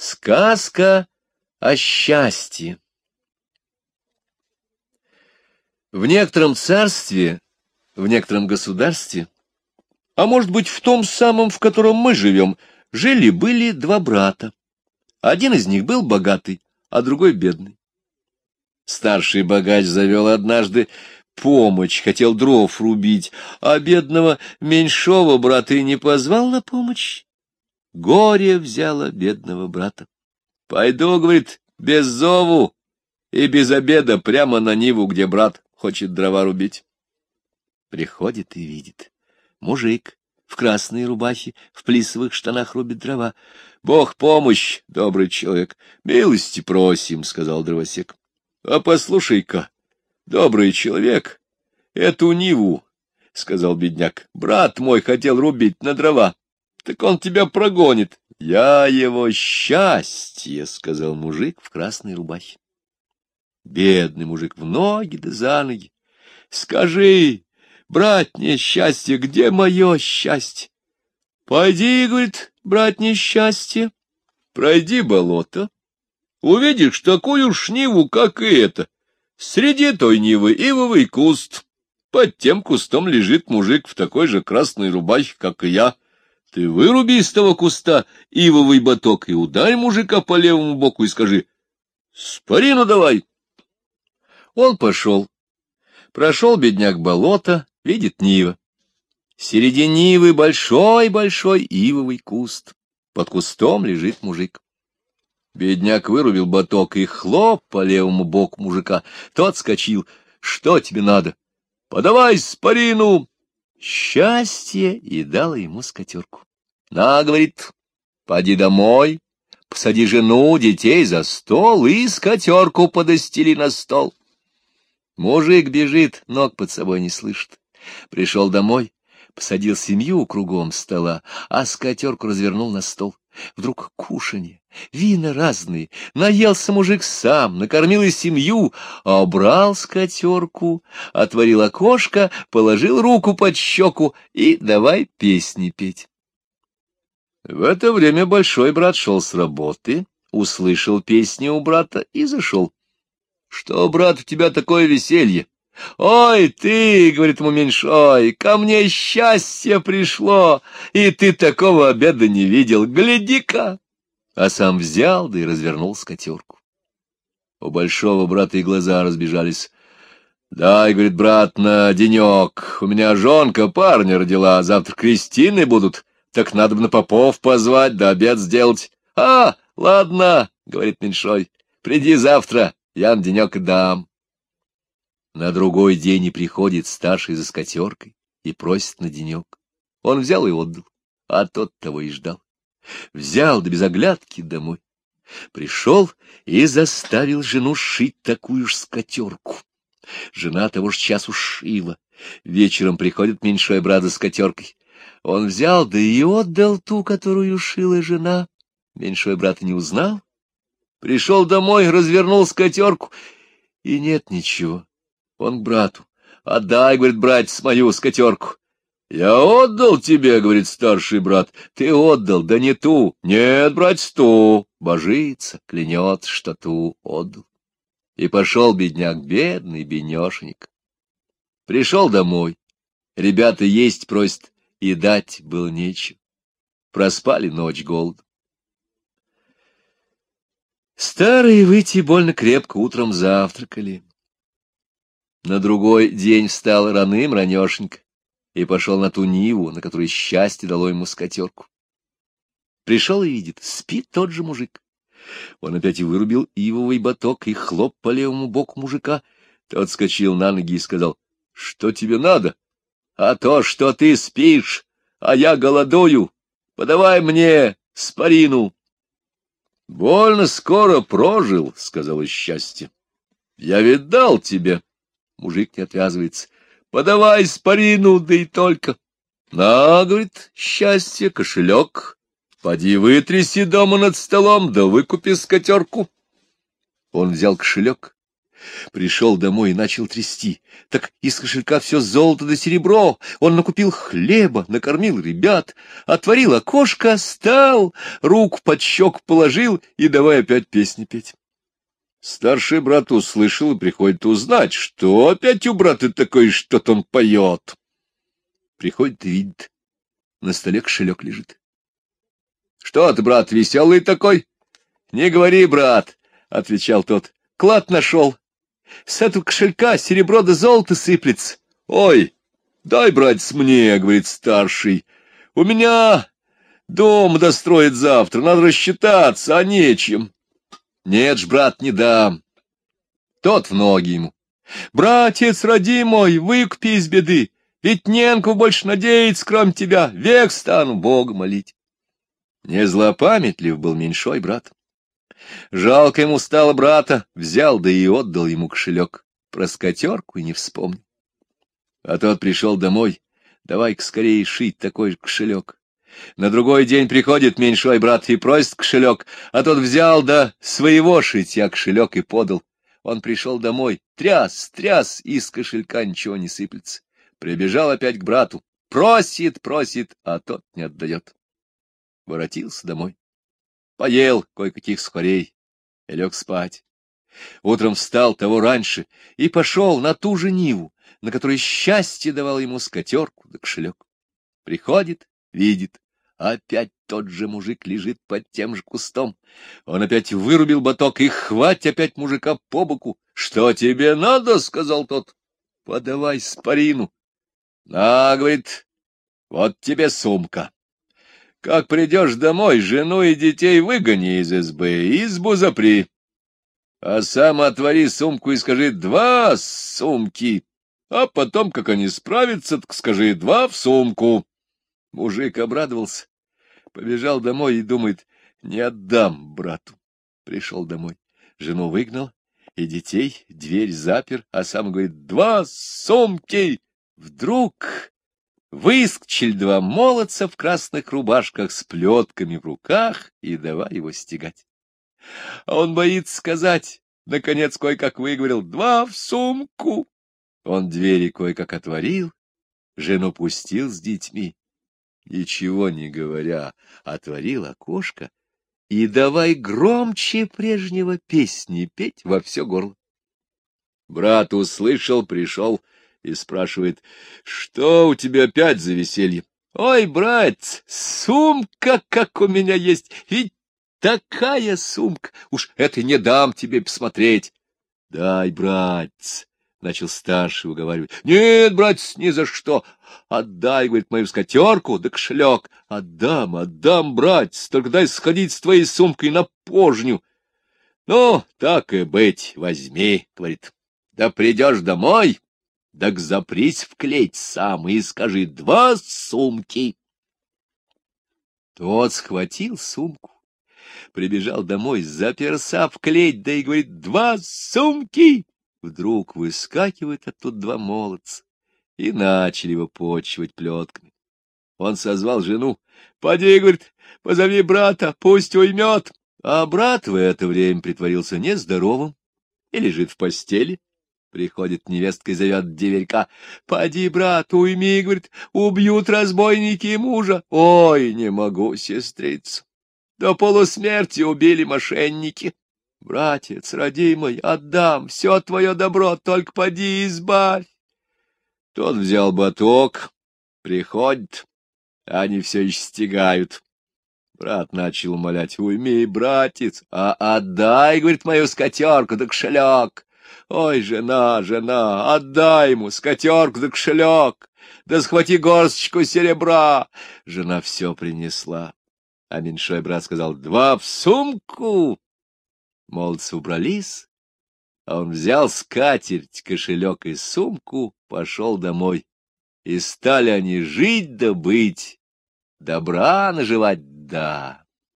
Сказка о счастье. В некотором царстве, в некотором государстве, а может быть в том самом, в котором мы живем, жили-были два брата. Один из них был богатый, а другой бедный. Старший богач завел однажды помощь, хотел дров рубить, а бедного меньшого брата и не позвал на помощь. Горе взяло бедного брата. Пойду, говорит, без зову и без обеда прямо на Ниву, где брат хочет дрова рубить. Приходит и видит. Мужик в красной рубахе, в плисовых штанах рубит дрова. — Бог помощь, добрый человек, милости просим, — сказал дровосек. — А послушай-ка, добрый человек, эту Ниву, — сказал бедняк, — брат мой хотел рубить на дрова так он тебя прогонит. — Я его счастье, — сказал мужик в красной рубахе. Бедный мужик в ноги да за ноги. — Скажи, брат несчастье, где мое счастье? — Пойди, — говорит, — брат несчастье, пройди болото, увидишь такую шниву, как и это. Среди той нивы ивовый куст. Под тем кустом лежит мужик в такой же красной рубахе, как и я. — ты выруби из того куста ивовый боток и ударь мужика по левому боку и скажи «Спарину давай!» Он пошел. Прошел бедняк болото, видит Нива. Среди Нивы большой-большой ивовый куст. Под кустом лежит мужик. Бедняк вырубил боток и хлоп по левому боку мужика. Тот скочил. «Что тебе надо?» «Подавай спарину!» Счастье и дала ему скотерку. На, говорит, поди домой, посади жену, детей за стол и скотерку подостели на стол. Мужик бежит, ног под собой не слышит. Пришел домой, посадил семью кругом стола, а скотерку развернул на стол. Вдруг кушанье, вина разные, наелся мужик сам, накормил и семью, а убрал скотерку, отворил окошко, положил руку под щеку и давай песни петь. В это время большой брат шел с работы, услышал песни у брата и зашел. — Что, брат, у тебя такое веселье? «Ой, ты, — говорит ему меньшой, — ко мне счастье пришло, и ты такого обеда не видел, гляди-ка!» А сам взял, да и развернул скотерку. У большого брата и глаза разбежались. «Дай, — говорит брат, — на денек, у меня жонка парня родила, завтра крестины будут, так надо бы на попов позвать, да обед сделать». «А, ладно, — говорит меньшой, — приди завтра, я на денек дам». На другой день и приходит старший за скотеркой и просит на денек. Он взял и отдал, а тот того и ждал. Взял да без оглядки домой. Пришел и заставил жену шить такую ж скотерку. Жена того ж часу шила. Вечером приходит меньшой брат за скотеркой. Он взял да и отдал ту, которую шила жена. Меньшой брат не узнал. Пришел домой, развернул скотерку, и нет ничего. Он к брату. «Отдай, — говорит, — братец, мою скотерку». «Я отдал тебе, — говорит старший брат, — ты отдал, да не ту. Нет, братец, ту». Божится, клянет, что ту отдал. И пошел бедняк, бедный бенешенек. Пришел домой. Ребята есть просят, и дать было нечего. Проспали ночь голод. Старые выйти больно крепко утром завтракали. На другой день встал раным ранешенько и пошел на ту Ниву, на которой счастье дало ему скотерку. Пришел и видит, спит тот же мужик. Он опять и вырубил ивовый боток и хлоп по левому боку мужика. Тот скочил на ноги и сказал, — Что тебе надо? — А то, что ты спишь, а я голодую. Подавай мне спарину. — Больно скоро прожил, — сказала счастье. — Я ведь дал тебе. Мужик не отвязывается. Подавай спарину, да и только. На, говорит, счастье, кошелек. Поди вытряси дома над столом, да выкупи скотерку. Он взял кошелек, Пришел домой и начал трясти. Так из кошелька все золото да серебро. Он накупил хлеба, накормил ребят, отворил окошко, стал, руку под щек положил и давай опять песни петь. Старший брат услышал и приходит узнать, что опять у брата такое, что-то он поет. Приходит и видит, на столе кошелек лежит. — Что ты, брат, веселый такой? — Не говори, брат, — отвечал тот. — Клад нашел. С этого кошелька серебро да золото сыплется. — Ой, дай, братец, мне, — говорит старший. — У меня дом достроить завтра, надо рассчитаться, а нечем. — Нет ж, брат, не дам. Тот в ноги ему. — Братец, родимый, выкупи из беды. Ведь ненку больше надеяться, кроме тебя, век стану Бога молить. Не злопамятлив был меньшой брат. Жалко ему стало брата, взял да и отдал ему кошелек. Про скотерку и не вспомнил. А тот пришел домой, давай-ка скорее шить такой же кошелек. На другой день приходит меньшой брат и просит кошелек, а тот взял да своего шитья кошелек и подал. Он пришел домой, тряс, тряс, из кошелька ничего не сыплется. Прибежал опять к брату. Просит, просит, а тот не отдает. Воротился домой. Поел кое-каких скорей и лег спать. Утром встал того раньше и пошел на ту же Ниву, на которой счастье давал ему скотерку да кошелек. Приходит, видит, опять тот же мужик лежит под тем же кустом. Он опять вырубил боток и хвать опять мужика по боку. — Что тебе надо? — сказал тот. — Подавай спарину. На, говорит, вот тебе сумка. Как придешь домой, жену и детей выгони из избы, избу запри. А сам отвори сумку и скажи «два сумки». А потом, как они справятся, так скажи «два в сумку». Мужик обрадовался, побежал домой и думает «не отдам брату». Пришел домой, жену выгнал, и детей, дверь запер, а сам говорит «два сумки». Вдруг выскочили два молодца в красных рубашках с плетками в руках и давай его стегать. А он боится сказать, наконец кое-как выговорил, два в сумку. Он двери кое-как отворил, жену пустил с детьми. Ничего не говоря, отворил окошко и давай громче прежнего песни петь во все горло. Брат услышал, пришел — и спрашивает, что у тебя опять за веселье? Ой, брат, сумка, как у меня есть, ведь такая сумка, уж это не дам тебе посмотреть. Дай, братец, — начал старший уговаривать. — Нет, братец, ни за что. Отдай, — говорит, — мою скотерку да кошелек. Отдам, отдам, братец, только дай сходить с твоей сумкой на пожню. — Ну, так и быть, возьми, — говорит. — Да придешь домой, так запрись в клеть сам и скажи «два сумки». Тот схватил сумку, прибежал домой, заперся в клеть, да и говорит «два сумки». Вдруг выскакивают оттуда два молодца и начали его почивать плетками. Он созвал жену. «Поди, — говорит, — позови брата, пусть уймет». А брат в это время притворился нездоровым и лежит в постели, Приходит невестка и зовет деверька. — Поди, брат, уйми, — говорит, — убьют разбойники мужа. — Ой, не могу, сестрица. До полусмерти убили мошенники. Братец, родимый, отдам все твое добро, только поди избавь. Тот взял боток, приходит, они все еще. Брат начал умолять, уйми, братец, а отдай, говорит, мою скотерку да кошелек. Ой, жена, жена, отдай ему скотерку да кошелек, да схвати горсточку серебра. Жена все принесла, а меньшой брат сказал, два в сумку. Молодцы убрались, а он взял скатерть, кошелек и сумку, пошел домой. И стали они жить да быть, добра наживать, да.